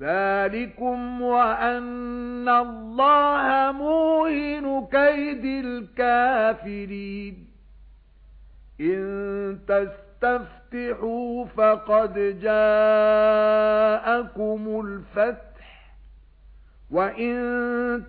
ذَلِكُمْ وَأَنَّ اللَّهَ مُوهِنُ كَيْدِ الْكَافِرِينَ إِن تَسْتَفْتِحُوا فَقَدْ جَاءَكُمُ الْفَتْحُ وَإِن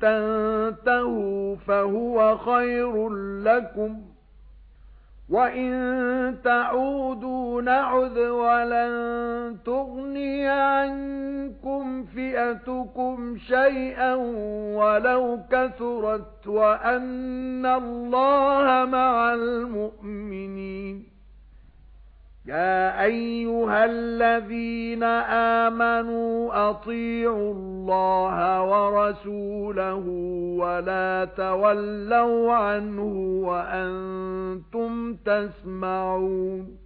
تَنتَهُوا فَهُوَ خَيْرٌ لَّكُمْ وَإِن تَعُودُوا نَعُدْ وَلَن تُغْنِيَ عَنكُمْ فِئَتُكُمْ شَيْئًا وَلَوْ كَثُرَتْ وَأَنَّ اللَّهَ مَعَ الْمُؤْمِنِينَ. يَا أَيُّهَا الَّذِينَ آمَنُوا أَطِيعُوا اللَّهَ وَرَسُولَهُ وَلَا تَوَلَّوْا عَنْهُ وَأَنْتُمْ تَسْمَعُونَ.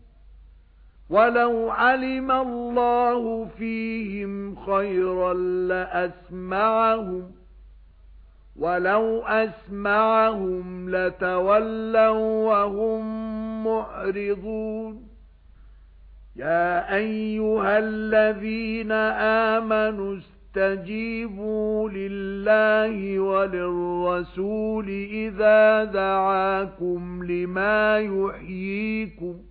وَلَوْ عَلِمَ اللَّهُ فِيهِمْ خَيْرًا لَّأَسْمَعَهُمْ وَلَوْ أَسْمَعَهُمْ لَتَوَلَّوْا وَهُمْ مُعْرِضُونَ يَا أَيُّهَا الَّذِينَ آمَنُوا اسْتَجِيبُوا لِلَّهِ وَلِلرَّسُولِ إِذَا دَعَاكُمْ لِمَا يُحْيِيكُمْ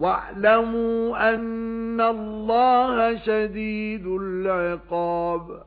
وَاعْلَمُوا أَنَّ اللَّهَ شَدِيدُ الْعِقَابِ.